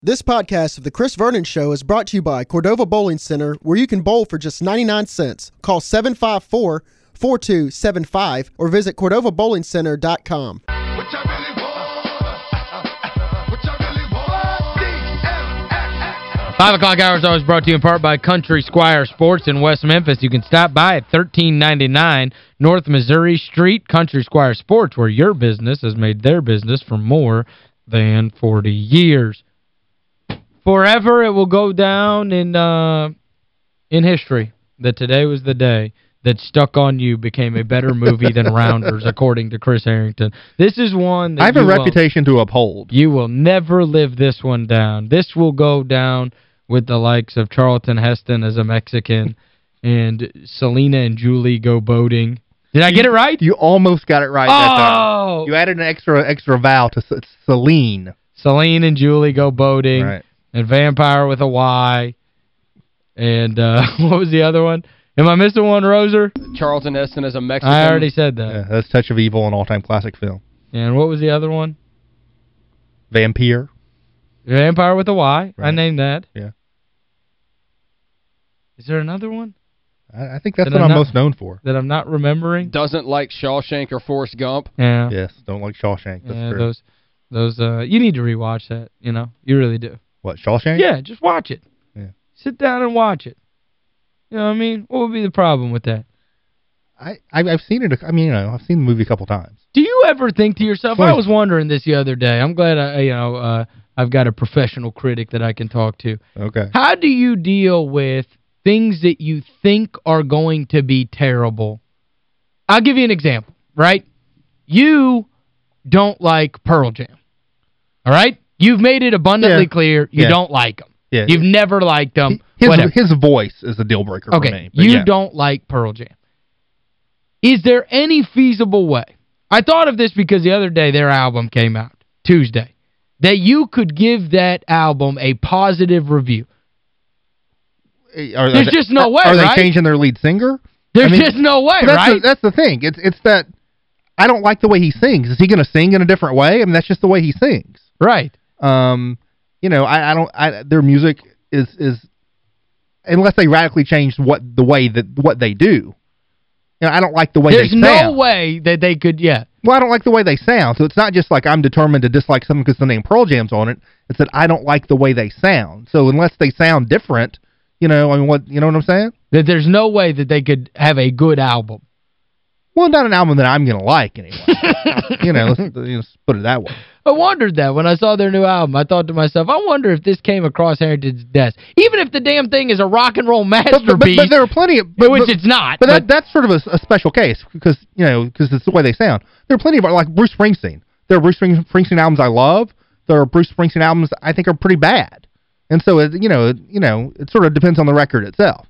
This podcast of The Chris Vernon Show is brought to you by Cordova Bowling Center, where you can bowl for just 99 cents. Call 754-4275 or visit CordovaBowlingCenter.com. Five o'clock hours is always brought to you in part by Country Squire Sports in West Memphis. You can stop by at 1399 North Missouri Street, Country Squire Sports, where your business has made their business for more than 40 years. Forever it will go down in uh, in history that today was the day that Stuck on You became a better movie than Rounders, according to Chris Herrington. This is one that I have a reputation to uphold. You will never live this one down. This will go down with the likes of Charlton Heston as a Mexican and Selena and Julie go boating. Did I get it right? You almost got it right oh! You added an extra extra vowel to Celine. Celine and Julie go boating. Right. And Vampire with a Y. And uh, what was the other one? Am I missing one, Roser? Charlton Heston as a Mexican. I already said that. Yeah, that's Touch of Evil, an all-time classic film. And what was the other one? Vampire. Vampire with a Y. Right. I named that. Yeah. Is there another one? I, I think that's that what I'm I'm not, most known for. That I'm not remembering? Doesn't like Shawshank or Forrest Gump. Yeah. Yes, don't like Shawshank. That's yeah, true. those those uh you need to rewatch that, you know. You really do. What, Shawshank? Yeah, just watch it. Yeah. Sit down and watch it. You know what I mean? What would be the problem with that? I I've seen it I mean, you know, I've seen the movie a couple times. Do you ever think to yourself, I was wondering this the other day. I'm glad I you know, uh I've got a professional critic that I can talk to. Okay. How do you deal with things that you think are going to be terrible? I'll give you an example, right? You don't like Pearl Jam. All right? You've made it abundantly Yeah. clear you Yeah. don't like them. Yeah. You've never liked them. his whatever. his voice is a deal breaker okay, for me. you yeah. don't like Pearl Jam. Is there any feasible way? I thought of this because the other day their album came out, Tuesday, that you could give that album a positive review. Eh, are, There's just no uh, way, Are they right? changing their lead singer? There's I mean, just no way, that's right? The, that's the thing. It's it's that I don't like the way he sings. Is he going to sing in a different way? I mean, that's just the way he sings. right. Um, you know, I, I don't I their music is is unless they radically change what the way that what they do. You know, I don't like the way There's they no way that they could, yeah. Well, I don't like the way they sound. So it's not just like I'm determined to dislike something because the name Pearl Jam's on it. It's that I don't like the way they sound. So unless they sound different, you know, I mean, what you know what I'm saying? That there's no way that they could have a good album. Well, not an album that I'm going to like anyway. you know, let's, let's put it that way. I wondered that when I saw their new album. I thought to myself, I wonder if this came across Herrington's desk. Even if the damn thing is a rock and roll masterpiece, but, but, but there are plenty of... But, which it's not. But, that, that's sort of a, a special case because, you know, because it's the way they sound. There are plenty of, like Bruce Springsteen. There are Bruce Springsteen albums I love. There are Bruce Springsteen albums I think are pretty bad. And so, it, you know, it, you know, it sort of depends on the record itself.